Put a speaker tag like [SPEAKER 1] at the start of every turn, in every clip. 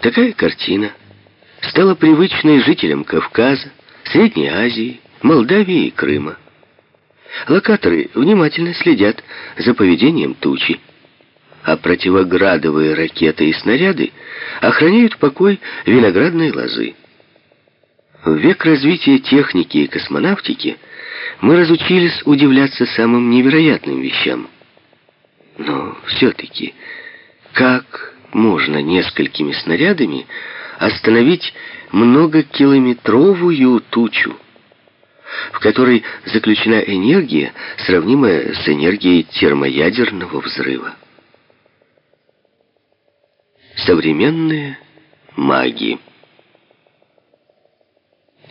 [SPEAKER 1] Такая картина стала привычной жителям Кавказа, Средней Азии, Молдавии и Крыма. Локаторы внимательно следят за поведением тучи, а противоградовые ракеты и снаряды охраняют покой виноградной лозы. В век развития техники и космонавтики мы разучились удивляться самым невероятным вещам. Но все-таки, как можно несколькими снарядами остановить многокилометровую тучу, в которой заключена энергия, сравнимая с энергией термоядерного взрыва? Современные маги.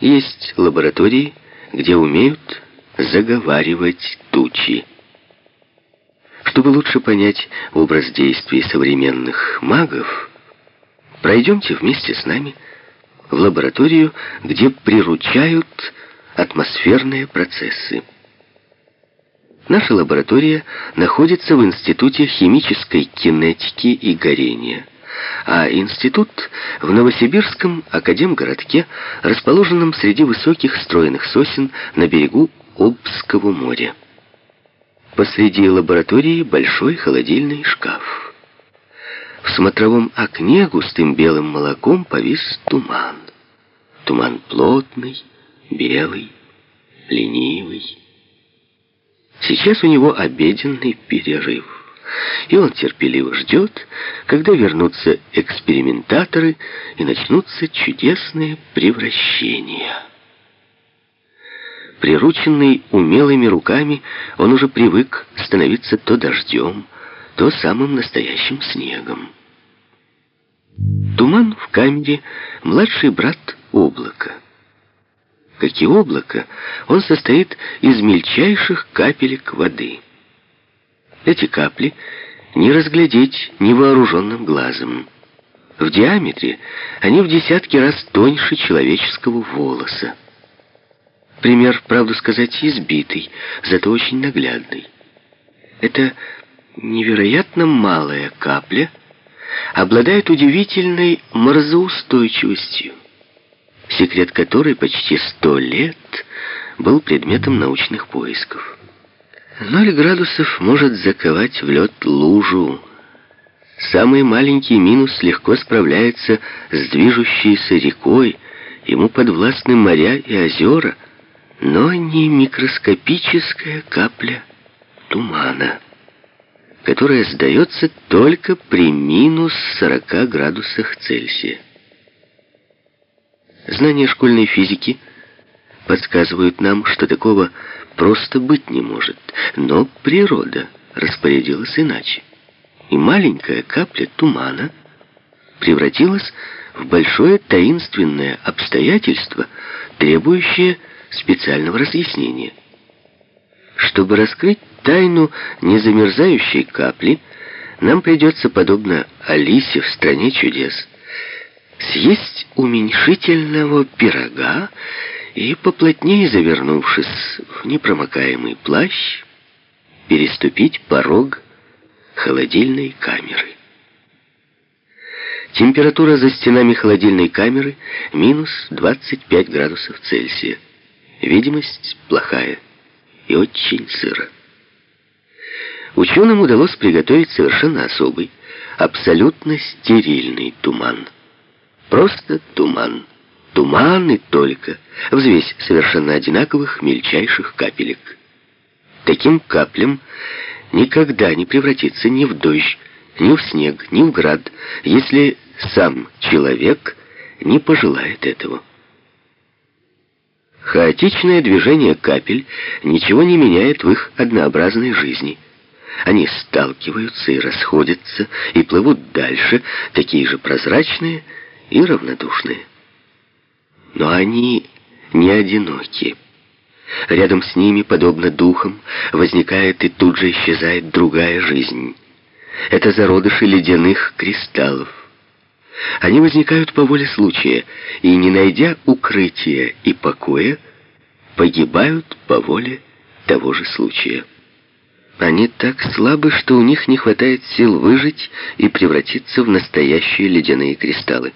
[SPEAKER 1] Есть лаборатории, где умеют заговаривать тучи. Чтобы лучше понять образ действий современных магов, пройдемте вместе с нами в лабораторию, где приручают атмосферные процессы. Наша лаборатория находится в Институте химической кинетики и горения – а институт в Новосибирском академгородке, расположенном среди высоких стройных сосен на берегу Обского моря. Посреди лаборатории большой холодильный шкаф. В смотровом окне густым белым молоком повис туман. Туман плотный, белый, ленивый. Сейчас у него обеденный перерыв и он терпеливо ждет, когда вернутся экспериментаторы и начнутся чудесные превращения. Прирученный умелыми руками, он уже привык становиться то дождем, то самым настоящим снегом. Туман в камере — младший брат облака. Как и облако, он состоит из мельчайших капелек воды — эти капли не разглядеть невооруженным глазом. В диаметре они в десятки раз тоньше человеческого волоса. Пример, правду сказать, избитый, зато очень наглядный. Это невероятно малая капля обладает удивительной морозоустойчивостью, секрет которой почти сто лет был предметом научных поисков. Ноль градусов может заковать в лед лужу. Самый маленький минус легко справляется с движущейся рекой, ему подвластны моря и озера, но не микроскопическая капля тумана, которая сдается только при минус 40 градусах Цельсия. Знания школьной физики подсказывают нам, что такого просто быть не может. Но природа распорядилась иначе. И маленькая капля тумана превратилась в большое таинственное обстоятельство, требующее специального разъяснения. Чтобы раскрыть тайну незамерзающей капли, нам придется, подобно Алисе в «Стране чудес», съесть уменьшительного пирога и, поплотнее завернувшись в непромокаемый плащ, переступить порог холодильной камеры. Температура за стенами холодильной камеры минус 25 градусов Цельсия. Видимость плохая и очень сыро. Ученым удалось приготовить совершенно особый, абсолютно стерильный туман. Просто туман. Туман и только. Взвесь совершенно одинаковых мельчайших капелек. Таким каплям никогда не превратиться ни в дождь, ни в снег, ни в град, если сам человек не пожелает этого. Хаотичное движение капель ничего не меняет в их однообразной жизни. Они сталкиваются и расходятся, и плывут дальше, такие же прозрачные и равнодушные. Но они не одиноки. Рядом с ними, подобно духам, возникает и тут же исчезает другая жизнь. Это зародыши ледяных кристаллов. Они возникают по воле случая, и, не найдя укрытия и покоя, погибают по воле того же случая. Они так слабы, что у них не хватает сил выжить и превратиться в настоящие ледяные кристаллы.